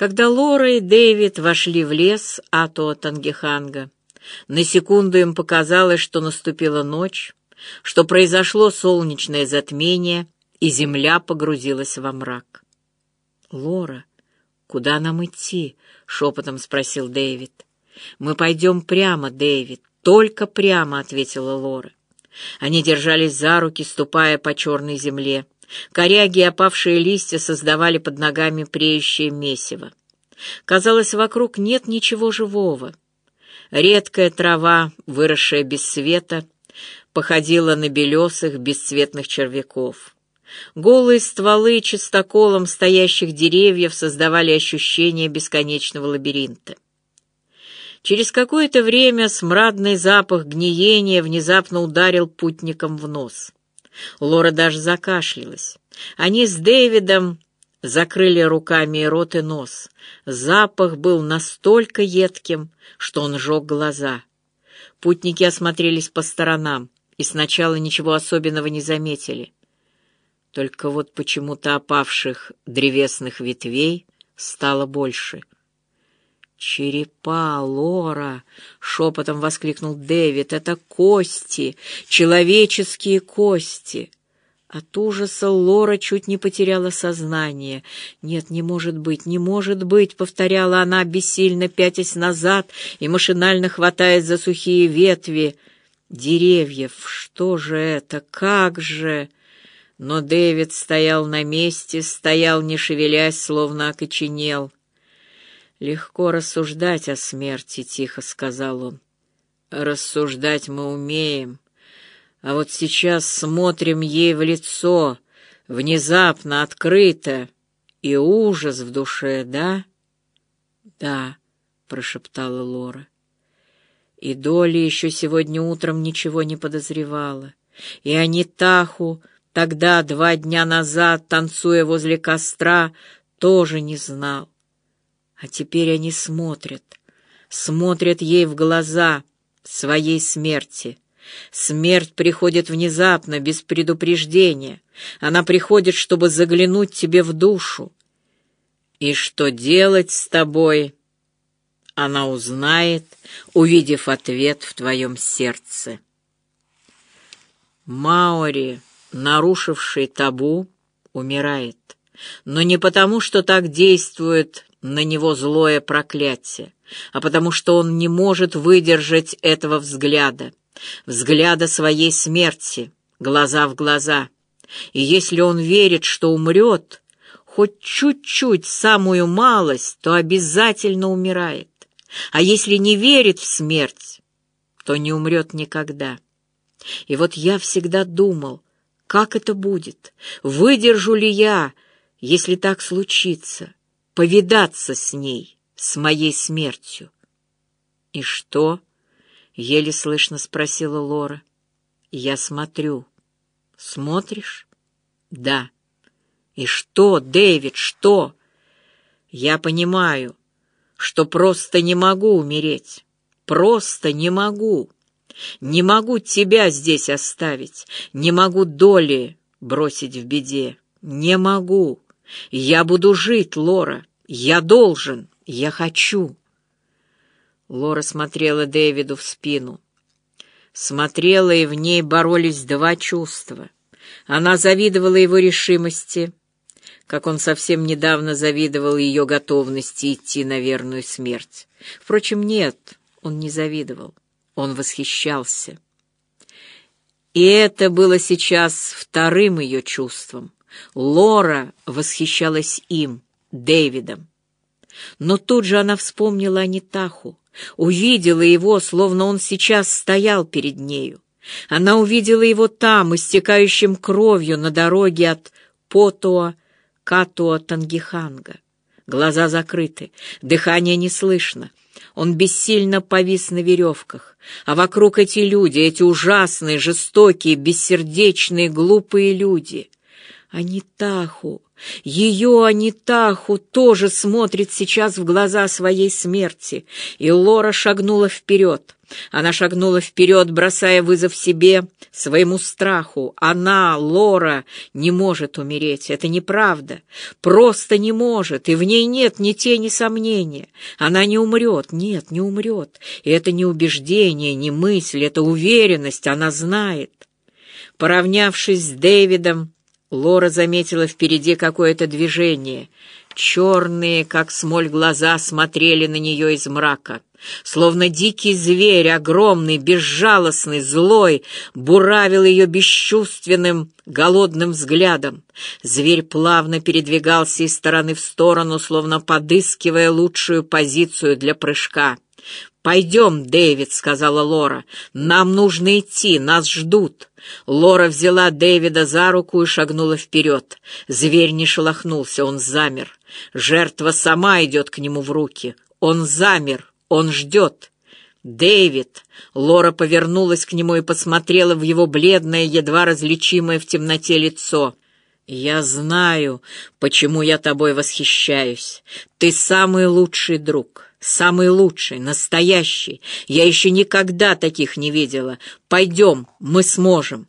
Когда Лора и Дэвид вошли в лес Ато Тангеханга, на секунду им показалось, что наступила ночь, что произошло солнечное затмение, и земля погрузилась во мрак. «Лора, куда нам идти?» — шепотом спросил Дэвид. «Мы пойдем прямо, Дэвид, только прямо», — ответила Лора. Они держались за руки, ступая по черной земле. Коряги и опавшие листья создавали под ногами преющее месиво. Казалось, вокруг нет ничего живого. Редкая трава, выросшая без света, походила на белесых бесцветных червяков. Голые стволы чистоколом стоящих деревьев создавали ощущение бесконечного лабиринта. Через какое-то время смрадный запах гниения внезапно ударил путникам в нос. Лора даже закашлялась. Они с Дэвидом закрыли руками и рот, и нос. Запах был настолько едким, что он жег глаза. Путники осмотрелись по сторонам и сначала ничего особенного не заметили. Только вот почему-то опавших древесных ветвей стало больше — «Черепа, Лора!» — шепотом воскликнул Дэвид. «Это кости, человеческие кости!» От ужаса Лора чуть не потеряла сознание. «Нет, не может быть, не может быть!» — повторяла она, бессильно пятясь назад и машинально хватаясь за сухие ветви деревьев. «Что же это? Как же?» Но Дэвид стоял на месте, стоял, не шевелясь, словно окоченел. «Легко рассуждать о смерти», — тихо сказал он. «Рассуждать мы умеем, а вот сейчас смотрим ей в лицо, внезапно, открыто, и ужас в душе, да?» «Да», — прошептала Лора. И Доли еще сегодня утром ничего не подозревала. И Анитаху тогда, два дня назад, танцуя возле костра, тоже не знал. А теперь они смотрят, смотрят ей в глаза своей смерти. Смерть приходит внезапно, без предупреждения. Она приходит, чтобы заглянуть тебе в душу. И что делать с тобой, она узнает, увидев ответ в твоем сердце. Маори, нарушивший табу, умирает. Но не потому, что так действует на него злое проклятие, а потому что он не может выдержать этого взгляда, взгляда своей смерти, глаза в глаза. И если он верит, что умрет, хоть чуть-чуть, самую малость, то обязательно умирает. А если не верит в смерть, то не умрет никогда. И вот я всегда думал, как это будет, выдержу ли я, если так случится повидаться с ней, с моей смертью. — И что? — еле слышно спросила Лора. — Я смотрю. — Смотришь? — Да. — И что, Дэвид, что? — Я понимаю, что просто не могу умереть. Просто не могу. Не могу тебя здесь оставить, не могу доли бросить в беде. Не могу. Я буду жить, Лора. Я должен. Я хочу. Лора смотрела Дэвиду в спину. Смотрела, и в ней боролись два чувства. Она завидовала его решимости, как он совсем недавно завидовал ее готовности идти на верную смерть. Впрочем, нет, он не завидовал, он восхищался. И это было сейчас вторым ее чувством. Лора восхищалась им, Дэвидом. Но тут же она вспомнила Анитаху, увидела его, словно он сейчас стоял перед нею. Она увидела его там, истекающим кровью на дороге от Потоа Катуа Тангиханга. Глаза закрыты, дыхание не слышно. Он бессильно повис на веревках, а вокруг эти люди, эти ужасные, жестокие, бессердечные, глупые люди — Анитаху, ее Анитаху тоже смотрит сейчас в глаза своей смерти, и Лора шагнула вперед. Она шагнула вперед, бросая вызов себе, своему страху. Она, Лора, не может умереть. Это неправда. Просто не может, и в ней нет ни тени сомнения. Она не умрет. Нет, не умрет. И это не убеждение, не мысль, это уверенность. Она знает. Поравнявшись с Дэвидом, Лора заметила впереди какое-то движение. Черные, как смоль, глаза смотрели на нее из мрака. Словно дикий зверь, огромный, безжалостный, злой, буравил ее бесчувственным, голодным взглядом. Зверь плавно передвигался из стороны в сторону, словно подыскивая лучшую позицию для прыжка. «Пойдем, Дэвид», — сказала Лора. «Нам нужно идти, нас ждут». Лора взяла Дэвида за руку и шагнула вперед. Зверь не шелохнулся, он замер. Жертва сама идет к нему в руки. Он замер, он ждет. «Дэвид!» Лора повернулась к нему и посмотрела в его бледное, едва различимое в темноте лицо. «Я знаю, почему я тобой восхищаюсь. Ты самый лучший друг, самый лучший, настоящий. Я еще никогда таких не видела. Пойдем, мы сможем».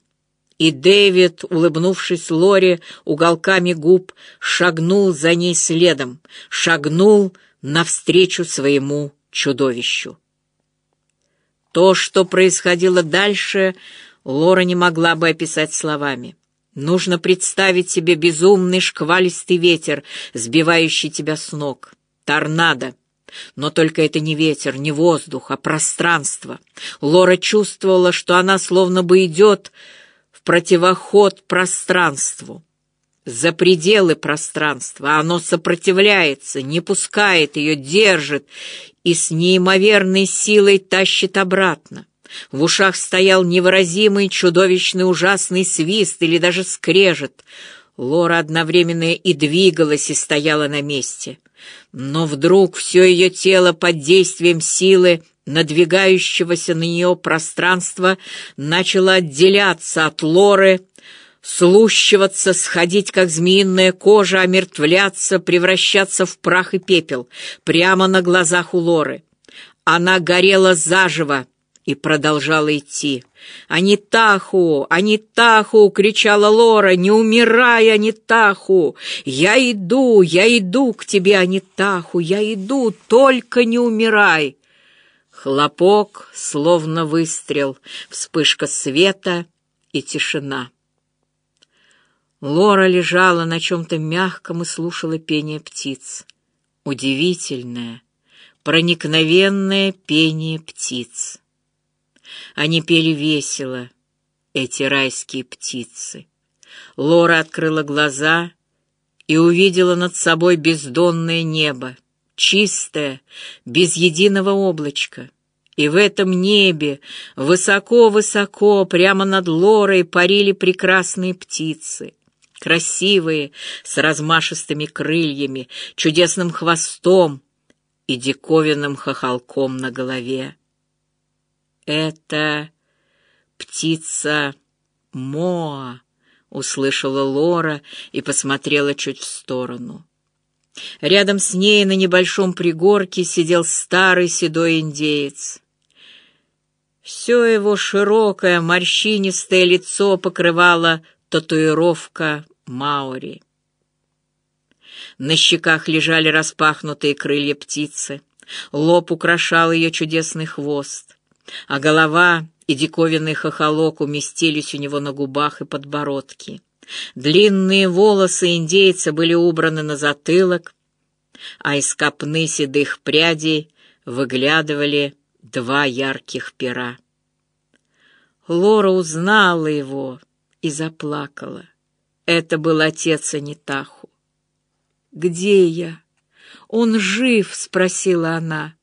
И Дэвид, улыбнувшись Лоре уголками губ, шагнул за ней следом, шагнул навстречу своему чудовищу. То, что происходило дальше, Лора не могла бы описать словами. Нужно представить себе безумный шквалистый ветер, сбивающий тебя с ног. Торнадо. Но только это не ветер, не воздух, а пространство. Лора чувствовала, что она словно бы идет в противоход пространству. За пределы пространства оно сопротивляется, не пускает ее, держит и с неимоверной силой тащит обратно. В ушах стоял невыразимый, чудовищный, ужасный свист или даже скрежет. Лора одновременно и двигалась, и стояла на месте. Но вдруг все ее тело под действием силы надвигающегося на нее пространства начало отделяться от Лоры, слущиваться, сходить, как змеиная кожа, омертвляться, превращаться в прах и пепел, прямо на глазах у Лоры. Она горела заживо, и продолжала идти. «Анитаху! Анитаху!» — кричала Лора. «Не умирай, Анитаху! Я иду, я иду к тебе, Анитаху! Я иду, только не умирай!» Хлопок, словно выстрел, вспышка света и тишина. Лора лежала на чем-то мягком и слушала пение птиц. Удивительное, проникновенное пение птиц. Они пели весело, эти райские птицы. Лора открыла глаза и увидела над собой бездонное небо, чистое, без единого облачка. И в этом небе, высоко-высоко, прямо над Лорой парили прекрасные птицы, красивые, с размашистыми крыльями, чудесным хвостом и диковинным хохолком на голове. «Это птица Моа», — услышала Лора и посмотрела чуть в сторону. Рядом с ней на небольшом пригорке сидел старый седой индеец. Все его широкое морщинистое лицо покрывала татуировка Маори. На щеках лежали распахнутые крылья птицы, лоб украшал ее чудесный хвост а голова и диковинный хохолок уместились у него на губах и подбородке. Длинные волосы индейца были убраны на затылок, а из копны седых прядей выглядывали два ярких пера. Лора узнала его и заплакала. Это был отец Анитаху. «Где я? Он жив?» — спросила она.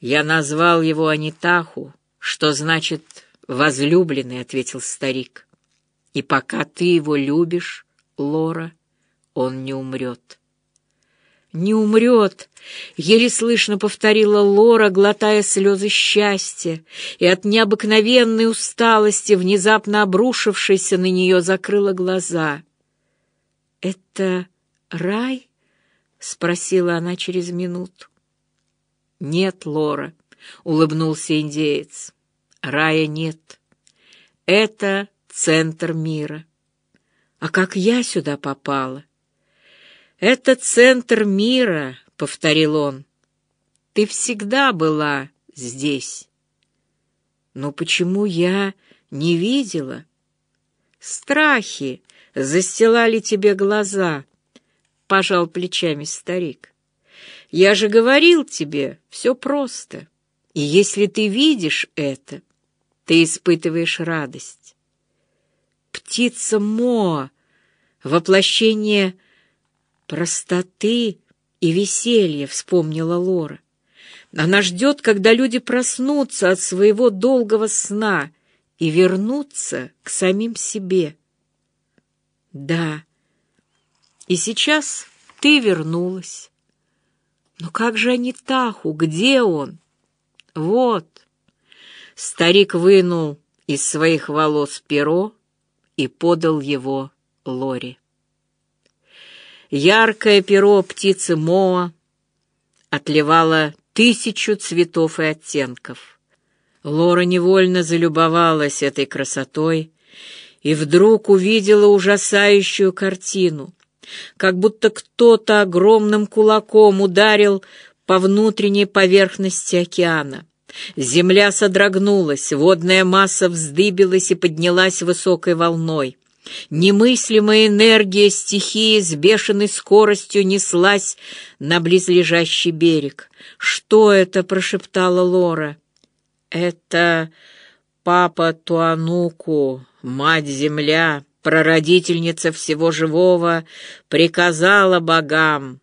«Я назвал его Анитаху, что значит «возлюбленный», — ответил старик. «И пока ты его любишь, Лора, он не умрет». «Не умрет!» — еле слышно повторила Лора, глотая слезы счастья, и от необыкновенной усталости, внезапно обрушившейся на нее, закрыла глаза. «Это рай?» — спросила она через минуту. «Нет, Лора», — улыбнулся индеец, — «рая нет. Это центр мира. А как я сюда попала?» «Это центр мира», — повторил он. «Ты всегда была здесь». «Но почему я не видела?» «Страхи застилали тебе глаза», — пожал плечами старик. «Я же говорил тебе, все просто. И если ты видишь это, ты испытываешь радость». Птица Моа, воплощение простоты и веселья, вспомнила Лора. Она ждет, когда люди проснутся от своего долгого сна и вернутся к самим себе. Да, и сейчас ты вернулась. Но как же Анитаху? Где он? Вот. Старик вынул из своих волос перо и подал его Лоре. Яркое перо птицы Моа отливало тысячу цветов и оттенков. Лора невольно залюбовалась этой красотой и вдруг увидела ужасающую картину, как будто кто-то огромным кулаком ударил по внутренней поверхности океана. Земля содрогнулась, водная масса вздыбилась и поднялась высокой волной. Немыслимая энергия стихии с бешеной скоростью неслась на близлежащий берег. «Что это?» — прошептала Лора. «Это папа Туануку, мать-земля, прародительница всего живого, приказала богам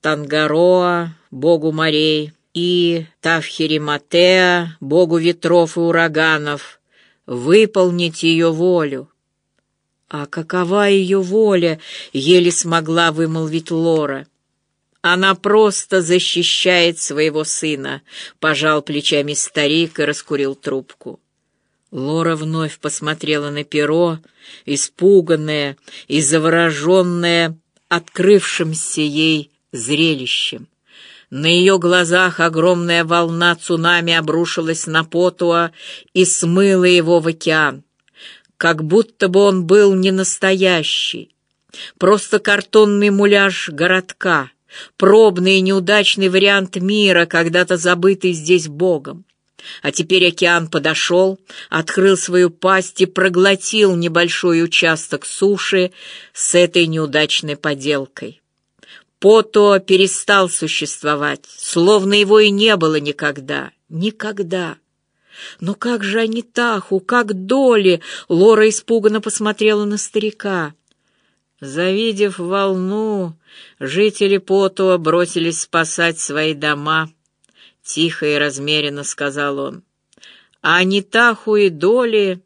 Тангароа, богу морей, и Тавхириматеа, богу ветров и ураганов, выполнить ее волю. А какова ее воля, еле смогла вымолвить Лора. Она просто защищает своего сына, пожал плечами старик и раскурил трубку. Лора вновь посмотрела на перо, испуганная и завороженная открывшимся ей зрелищем. На ее глазах огромная волна цунами обрушилась на Потуа и смыла его в океан как будто бы он был не настоящий, просто картонный муляж городка, пробный и неудачный вариант мира, когда-то забытый здесь Богом. А теперь океан подошел, открыл свою пасть и проглотил небольшой участок суши с этой неудачной поделкой. Пото перестал существовать, словно его и не было никогда, никогда. Но как же Анитаху, как Доли? Лора испуганно посмотрела на старика. Завидев волну, жители Потуа бросились спасать свои дома. Тихо и размеренно сказал он. А Анитаху и Доли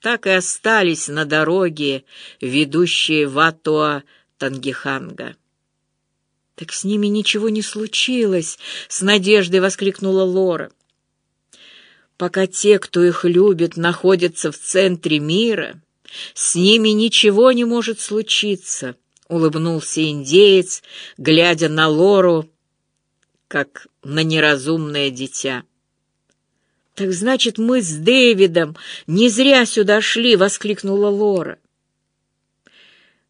так и остались на дороге, ведущей в Атуа Тангиханга. «Так с ними ничего не случилось!» — с надеждой воскликнула Лора. Пока те, кто их любит, находятся в центре мира, с ними ничего не может случиться, — улыбнулся индеец, глядя на Лору, как на неразумное дитя. «Так значит, мы с Дэвидом не зря сюда шли!» — воскликнула Лора.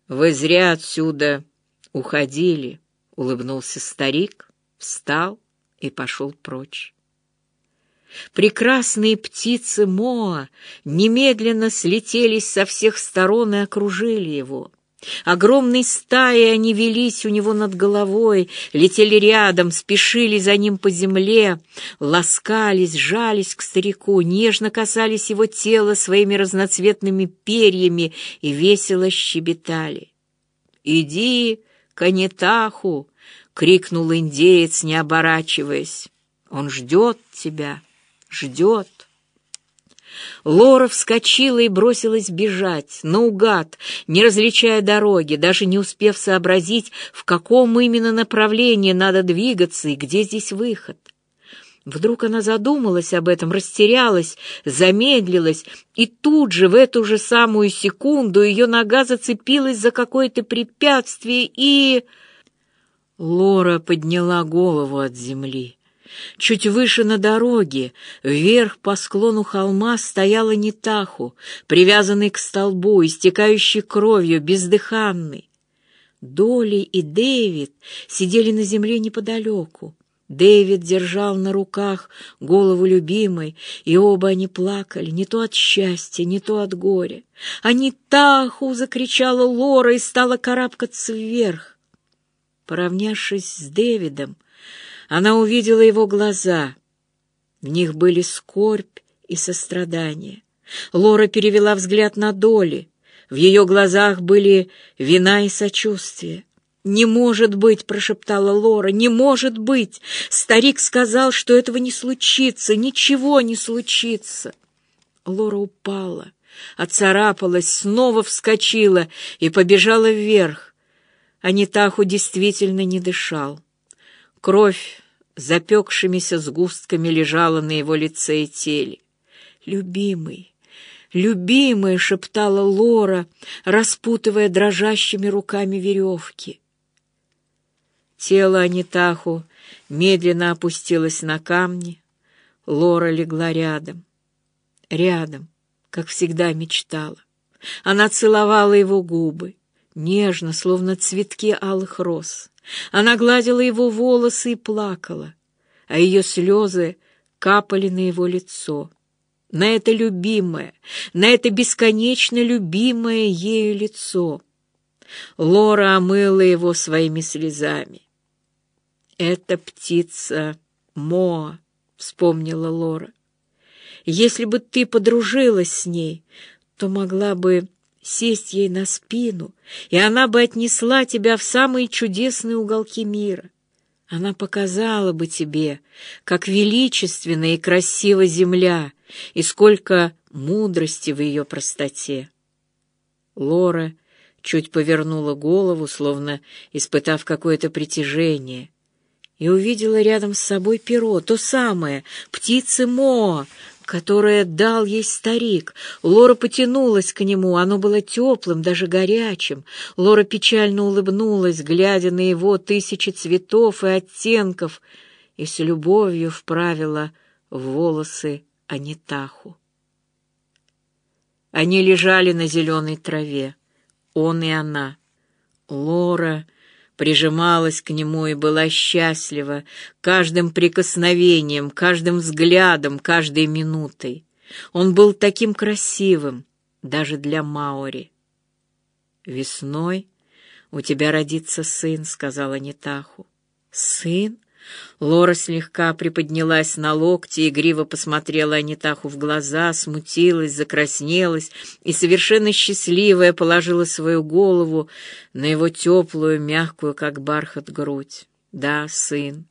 «Вы зря отсюда уходили!» — улыбнулся старик, встал и пошел прочь. Прекрасные птицы Моа немедленно слетелись со всех сторон и окружили его. Огромной стаей они велись у него над головой, летели рядом, спешили за ним по земле, ласкались, жались к старику, нежно касались его тела своими разноцветными перьями и весело щебетали. «Иди к Анитаху!» — крикнул индеец, не оборачиваясь. «Он ждет тебя!» ждет. Лора вскочила и бросилась бежать, наугад, не различая дороги, даже не успев сообразить, в каком именно направлении надо двигаться и где здесь выход. Вдруг она задумалась об этом, растерялась, замедлилась, и тут же, в эту же самую секунду, ее нога зацепилась за какое-то препятствие, и... Лора подняла голову от земли. Чуть выше на дороге, вверх по склону холма, стояла Нетаху, привязанный к столбу, истекающий кровью, бездыханный. Доли и Дэвид сидели на земле неподалеку. Дэвид держал на руках голову любимой, и оба они плакали, не то от счастья, не то от горя. «Они Таху!» — закричала Лора и стала карабкаться вверх. Поравнявшись с Дэвидом, она увидела его глаза. В них были скорбь и сострадание. Лора перевела взгляд на Доли. В ее глазах были вина и сочувствие. «Не может быть!» — прошептала Лора. «Не может быть! Старик сказал, что этого не случится, ничего не случится!» Лора упала, оцарапалась, снова вскочила и побежала вверх. Анитаху действительно не дышал. Кровь запекшимися сгустками лежала на его лице и теле. «Любимый, любимый!» — шептала Лора, распутывая дрожащими руками веревки. Тело Анитаху медленно опустилось на камни. Лора легла рядом. Рядом, как всегда мечтала. Она целовала его губы, нежно, словно цветки алых роз. Она гладила его волосы и плакала, а ее слезы капали на его лицо. На это любимое, на это бесконечно любимое ею лицо. Лора омыла его своими слезами. «Это птица Моа», — вспомнила Лора. «Если бы ты подружилась с ней, то могла бы сесть ей на спину, и она бы отнесла тебя в самые чудесные уголки мира. Она показала бы тебе, как величественна и красива земля, и сколько мудрости в ее простоте. Лора чуть повернула голову, словно испытав какое-то притяжение, и увидела рядом с собой перо, то самое, птицы Мо, которое дал ей старик. Лора потянулась к нему, оно было теплым, даже горячим. Лора печально улыбнулась, глядя на его тысячи цветов и оттенков, и с любовью вправила в волосы Анитаху. Они лежали на зеленой траве, он и она. Лора прижималась к нему и была счастлива каждым прикосновением, каждым взглядом, каждой минутой. Он был таким красивым, даже для Маори. «Весной у тебя родится сын», — сказала Нетаху. «Сын?» Лора слегка приподнялась на локти, игриво посмотрела Анитаху в глаза, смутилась, закраснелась и, совершенно счастливая, положила свою голову на его теплую, мягкую, как бархат, грудь. «Да, сын.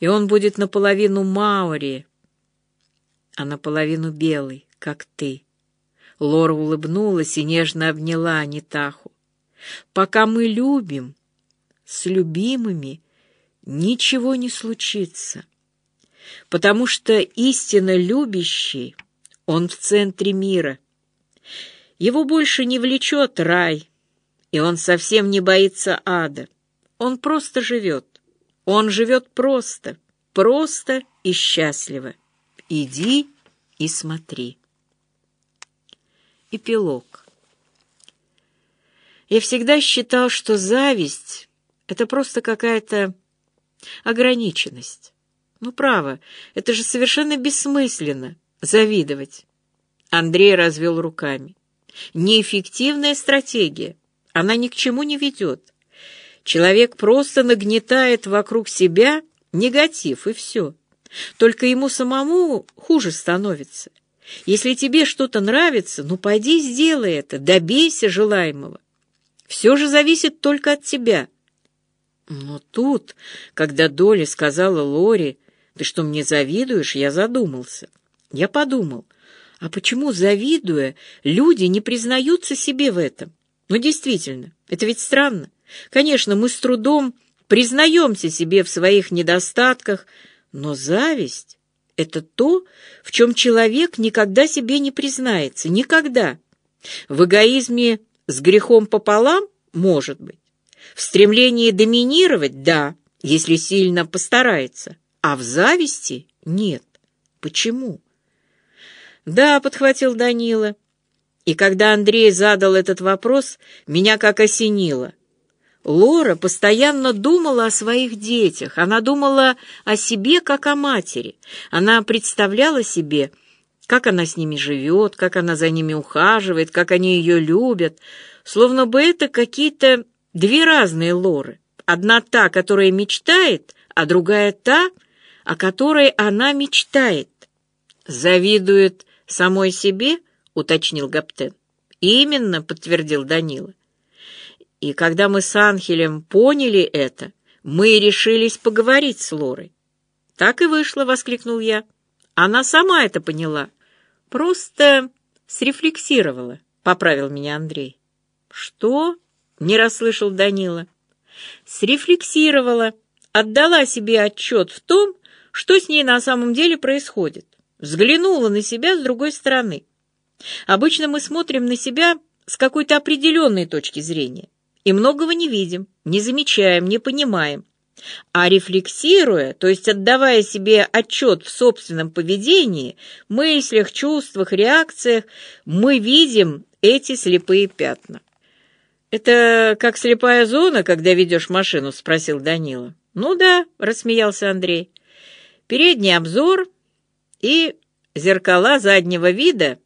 И он будет наполовину Маори, а наполовину белый, как ты». Лора улыбнулась и нежно обняла Анитаху. «Пока мы любим, с любимыми...» ничего не случится, потому что истинно любящий, он в центре мира. Его больше не влечет рай, и он совсем не боится ада. Он просто живет. Он живет просто, просто и счастливо. Иди и смотри. Эпилог. Я всегда считал, что зависть — это просто какая-то ограниченность. Ну, право, это же совершенно бессмысленно — завидовать. Андрей развел руками. Неэффективная стратегия. Она ни к чему не ведет. Человек просто нагнетает вокруг себя негатив, и все. Только ему самому хуже становится. Если тебе что-то нравится, ну пойди сделай это, добейся желаемого. Все же зависит только от тебя. Но тут, когда Доля сказала Лоре, «Ты что, мне завидуешь?» я задумался. Я подумал, а почему, завидуя, люди не признаются себе в этом? Ну, действительно, это ведь странно. Конечно, мы с трудом признаемся себе в своих недостатках, но зависть это то, в чем человек никогда себе не признается. Никогда. В эгоизме с грехом пополам может быть. В стремлении доминировать – да, если сильно постарается. А в зависти – нет. Почему? Да, подхватил Данила. И когда Андрей задал этот вопрос, меня как осенило. Лора постоянно думала о своих детях, она думала о себе как о матери. Она представляла себе, как она с ними живет, как она за ними ухаживает, как они ее любят, словно бы это какие-то две разные Лоры. Одна та, которая мечтает, а другая та, о которой она мечтает. «Завидует самой себе?» — уточнил Гаптен. «Именно», — подтвердил Данила. И когда мы с Анхелем поняли это, мы решились поговорить с Лорой. «Так и вышло», — воскликнул я. «Она сама это поняла. Просто срефлексировала», — поправил меня Андрей. «Что?» — не расслышал Данила. «Срефлексировала, отдала себе отчет в том, что с ней на самом деле происходит. Взглянула на себя с другой стороны. Обычно мы смотрим на себя с какой-то определенной точки зрения и многого не видим, не замечаем, не понимаем. А рефлексируя, то есть отдавая себе отчет в собственном поведении, мыслях, чувствах, реакциях, мы видим эти слепые пятна. «Это как слепая зона, когда ведешь машину?» — спросил Данила. «Ну да», — рассмеялся Андрей. «Передний обзор и зеркала заднего вида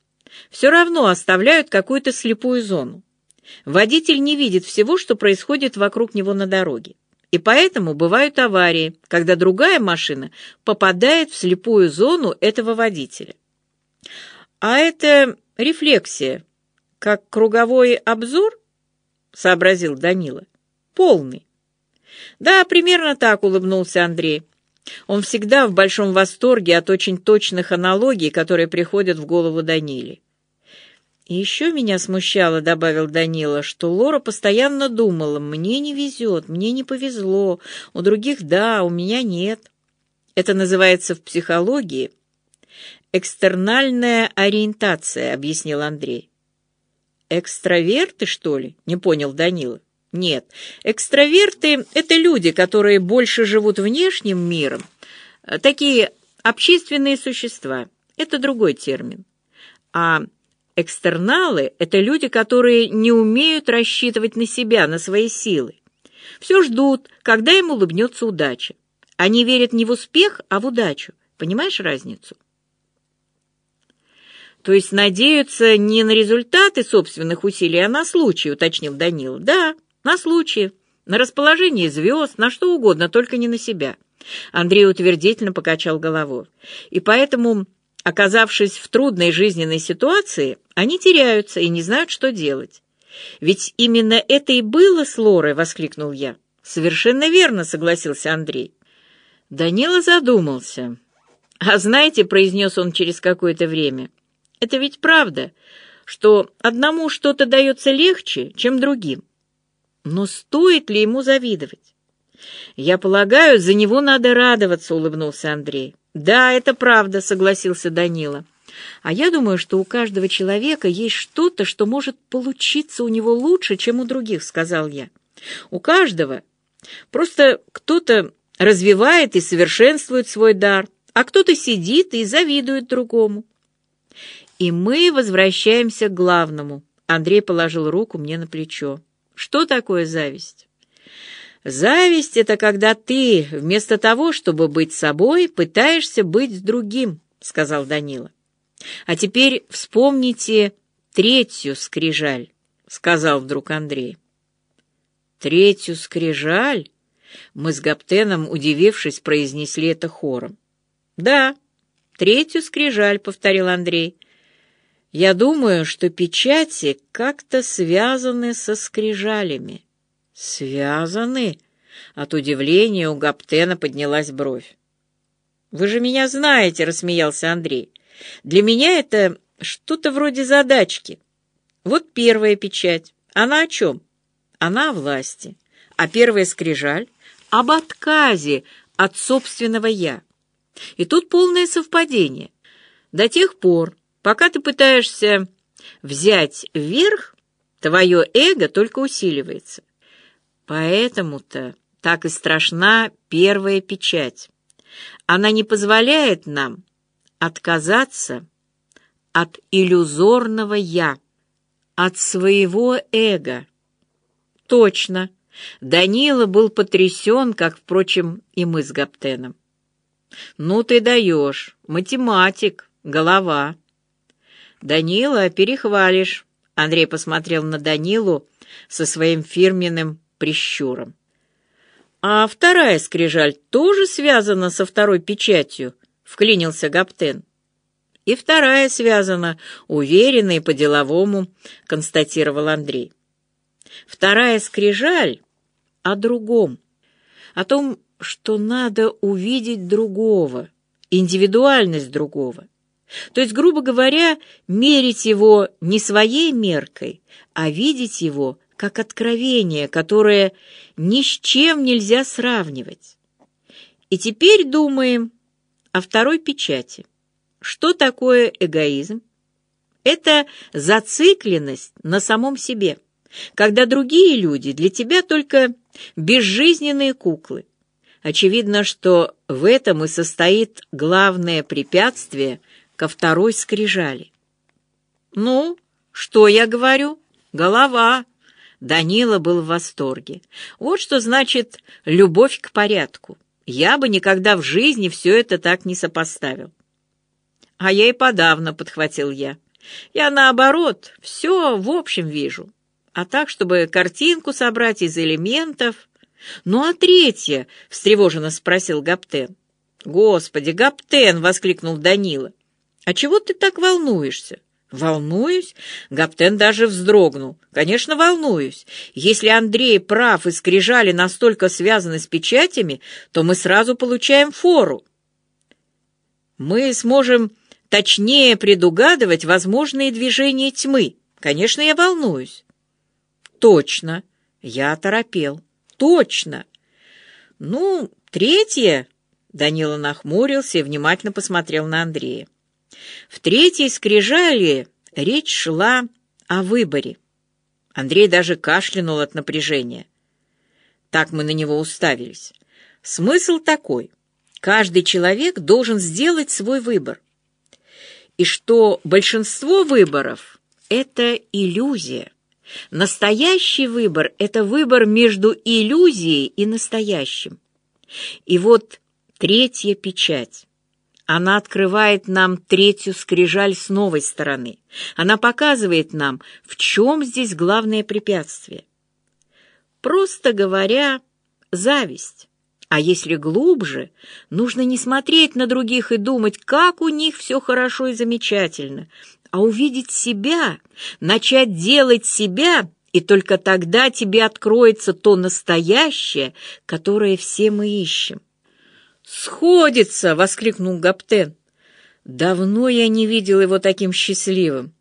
все равно оставляют какую-то слепую зону. Водитель не видит всего, что происходит вокруг него на дороге. И поэтому бывают аварии, когда другая машина попадает в слепую зону этого водителя. А это рефлексия, как круговой обзор, сообразил Данила. Полный. Да, примерно так улыбнулся Андрей. Он всегда в большом восторге от очень точных аналогий, которые приходят в голову Даниле. «И еще меня смущало», — добавил Данила, «что Лора постоянно думала, мне не везет, мне не повезло, у других да, у меня нет». Это называется в психологии «экстернальная ориентация», — объяснил Андрей. «Экстраверты, что ли?» — не понял Данила. «Нет, экстраверты — это люди, которые больше живут внешним миром, такие общественные существа. Это другой термин. А Экстерналы — это люди, которые не умеют рассчитывать на себя, на свои силы. Все ждут, когда им улыбнется удача. Они верят не в успех, а в удачу. Понимаешь разницу? То есть надеются не на результаты собственных усилий, а на случай, уточнил Данил. Да, на случай, на расположение звезд, на что угодно, только не на себя. Андрей утвердительно покачал головой. И поэтому Оказавшись в трудной жизненной ситуации, они теряются и не знают, что делать. «Ведь именно это и было с Лорой!» — воскликнул я. «Совершенно верно!» — согласился Андрей. Данила задумался. «А знаете, — произнес он через какое-то время, — это ведь правда, что одному что-то дается легче, чем другим. Но стоит ли ему завидовать?» «Я полагаю, за него надо радоваться», — улыбнулся Андрей. «Да, это правда», — согласился Данила. «А я думаю, что у каждого человека есть что-то, что может получиться у него лучше, чем у других», — сказал я. «У каждого. Просто кто-то развивает и совершенствует свой дар, а кто-то сидит и завидует другому». И мы возвращаемся к главному. Андрей положил руку мне на плечо. «Что такое зависть?» Зависть — это когда ты, вместо того, чтобы быть собой, пытаешься быть с другим, — сказал Данила. А теперь вспомните третью скрижаль, — сказал вдруг Андрей. Третью скрижаль? Мы с Гаптеном, удивившись, произнесли это хором. Да, третью скрижаль, — повторил Андрей. Я думаю, что печати как-то связаны со скрижалями. «Связаны?» От удивления у Гаптена поднялась бровь. «Вы же меня знаете», — рассмеялся Андрей. «Для меня это что-то вроде задачки. Вот первая печать. Она о чем? Она о власти. А первая скрижаль — об отказе от собственного «я». И тут полное совпадение. До тех пор, пока ты пытаешься взять вверх, твое эго только усиливается. Поэтому-то так и страшна первая печать. Она не позволяет нам отказаться от иллюзорного «я», от своего эго. Точно. Данила был потрясен, как, впрочем, и мы с Гаптеном. «Ну ты даешь, математик, голова». «Данила, перехвалишь», — Андрей посмотрел на Данилу со своим фирменным прищуром. «А вторая скрижаль тоже связана со второй печатью?» — вклинился Гаптен. «И вторая связана, уверенно и по-деловому», — констатировал Андрей. «Вторая скрижаль о другом, о том, что надо увидеть другого, индивидуальность другого. То есть, грубо говоря, мерить его не своей меркой, а видеть его как откровение, которое ни с чем нельзя сравнивать. И теперь думаем о второй печати. Что такое эгоизм? Это зацикленность на самом себе, когда другие люди для тебя только безжизненные куклы. Очевидно, что в этом и состоит главное препятствие ко второй скрижали. «Ну, что я говорю? Голова!» Данила был в восторге. «Вот что значит любовь к порядку. Я бы никогда в жизни все это так не сопоставил». «А я и подавно», — подхватил я. «Я, наоборот, все в общем вижу. А так, чтобы картинку собрать из элементов...» «Ну а третье?» — встревоженно спросил Гаптен. «Господи, Гаптен!» — воскликнул Данила. «А чего ты так волнуешься?» «Волнуюсь?» Гаптен даже вздрогнул. «Конечно, волнуюсь. Если Андрей прав и скрижали настолько связаны с печатями, то мы сразу получаем фору. Мы сможем точнее предугадывать возможные движения тьмы. Конечно, я волнуюсь». «Точно!» Я оторопел. Точно. Ну, третье... Данила нахмурился и внимательно посмотрел на Андрея. В третьей скрижали речь шла о выборе. Андрей даже кашлянул от напряжения. Так мы на него уставились. Смысл такой. Каждый человек должен сделать свой выбор. И что большинство выборов — это иллюзия. Настоящий выбор — это выбор между иллюзией и настоящим. И вот третья печать. Она открывает нам третью скрижаль с новой стороны. Она показывает нам, в чем здесь главное препятствие. Просто говоря, зависть. А если глубже, нужно не смотреть на других и думать, как у них все хорошо и замечательно, а увидеть себя, начать делать себя, и только тогда тебе откроется то настоящее, которое все мы ищем. «Сходится!» — воскликнул Гаптен. «Давно я не видел его таким счастливым».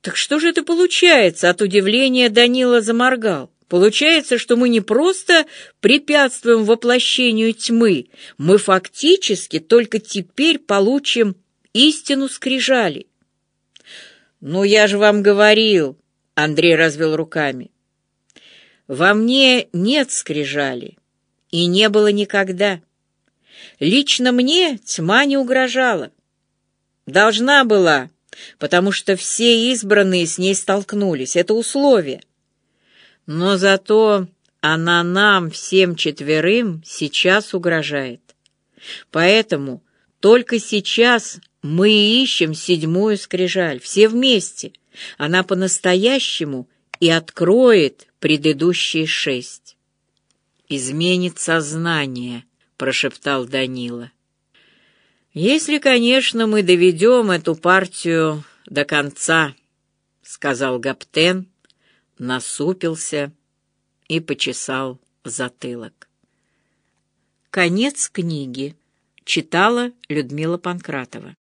«Так что же это получается?» — от удивления Данила заморгал. «Получается, что мы не просто препятствуем воплощению тьмы, мы фактически только теперь получим истину скрижали». «Ну, я же вам говорил», — Андрей развел руками. «Во мне нет скрижали, и не было никогда. Лично мне тьма не угрожала. Должна была, потому что все избранные с ней столкнулись, это условие. Но зато она нам, всем четверым, сейчас угрожает. Поэтому только сейчас мы ищем седьмую скрижаль, все вместе. Она по-настоящему и откроет предыдущие шесть. «Изменит сознание», — прошептал Данила. «Если, конечно, мы доведем эту партию до конца», — сказал Гаптен, насупился и почесал затылок. Конец книги. Читала Людмила Панкратова.